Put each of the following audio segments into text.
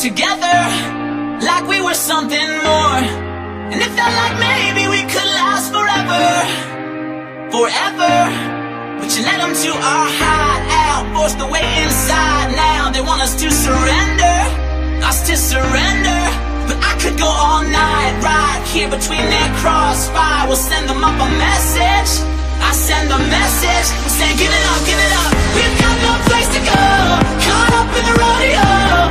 Together, like we were something more. And it felt like maybe we could last forever. Forever. But you let them to our hideout, forced the way inside now. They want us to surrender, us to surrender. But I could go all night, right here between their crossfire. We'll send them up a message. I send a message, say give it up, give it up. We've got no place to go, caught up in the rodeo.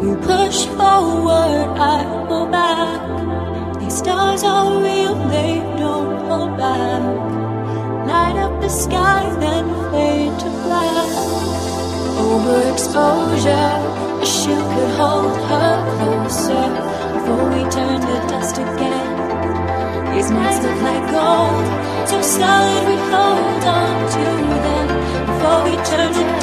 We push forward, I pull back. These stars are real, they don't hold back. Light up the sky, then fade to black. Overexposure, a shield could hold her closer before we turn to dust again. These nights look like gold, so solid we hold on to them before we turn to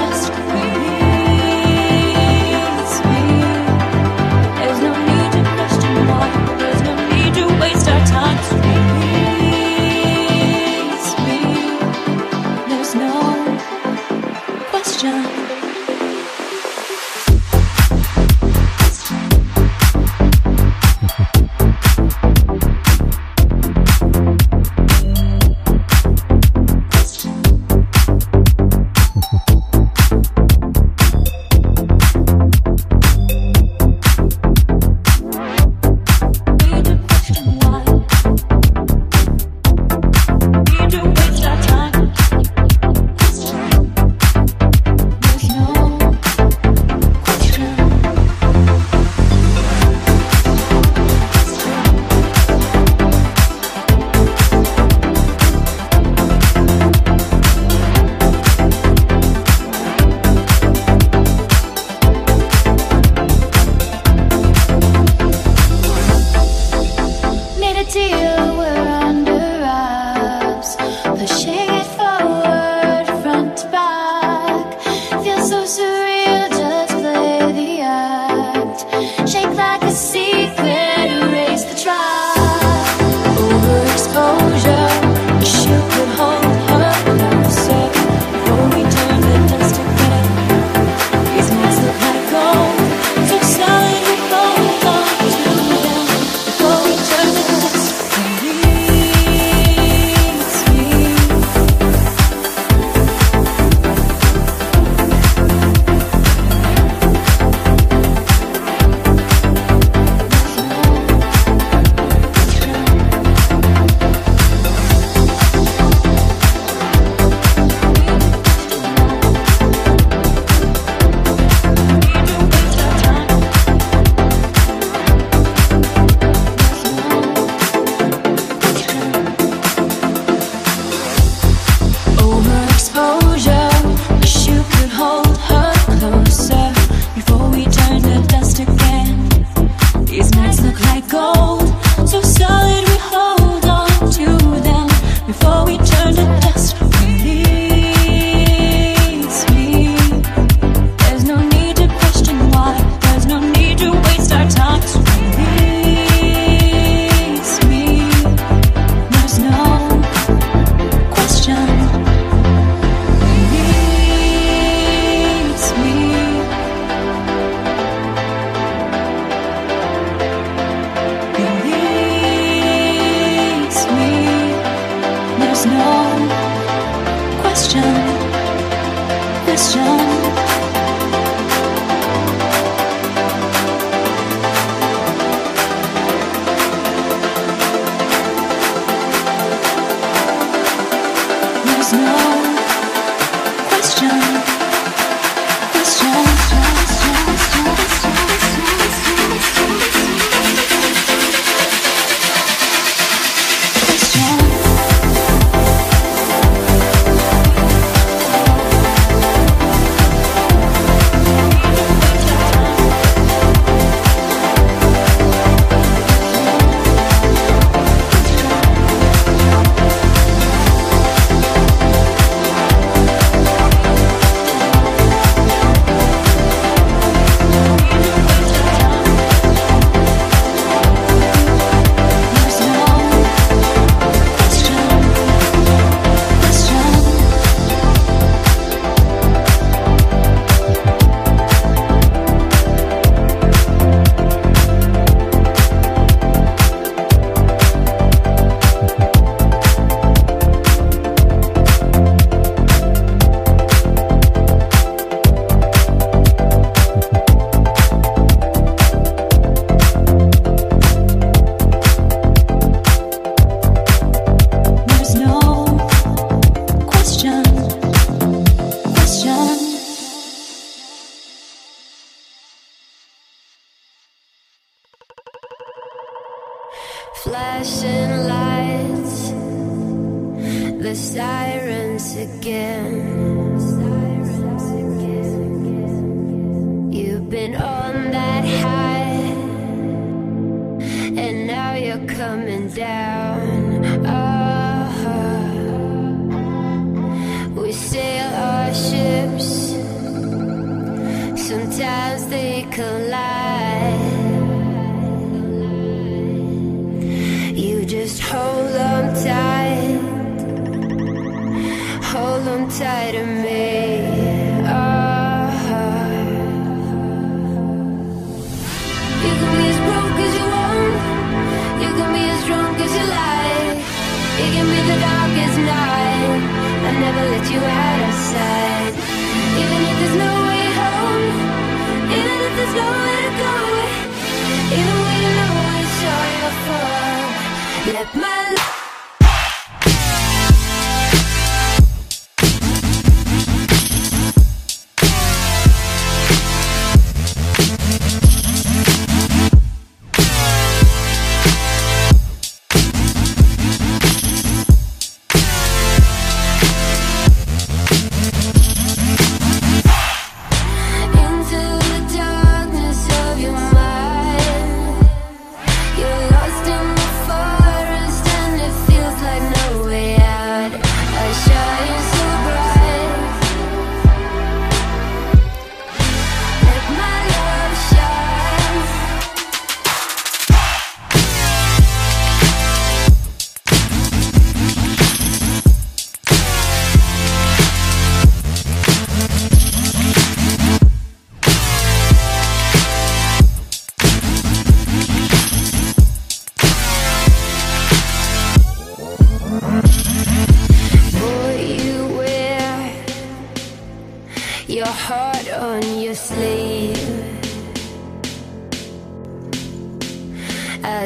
Let my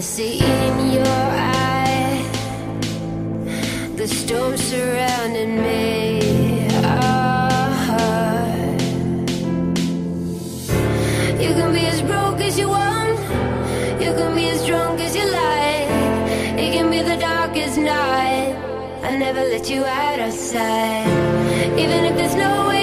see in your eyes the storm surrounding me. Oh. You can be as broke as you want, you can be as drunk as you like, it can be the darkest night. I never let you out of sight, even if there's no way.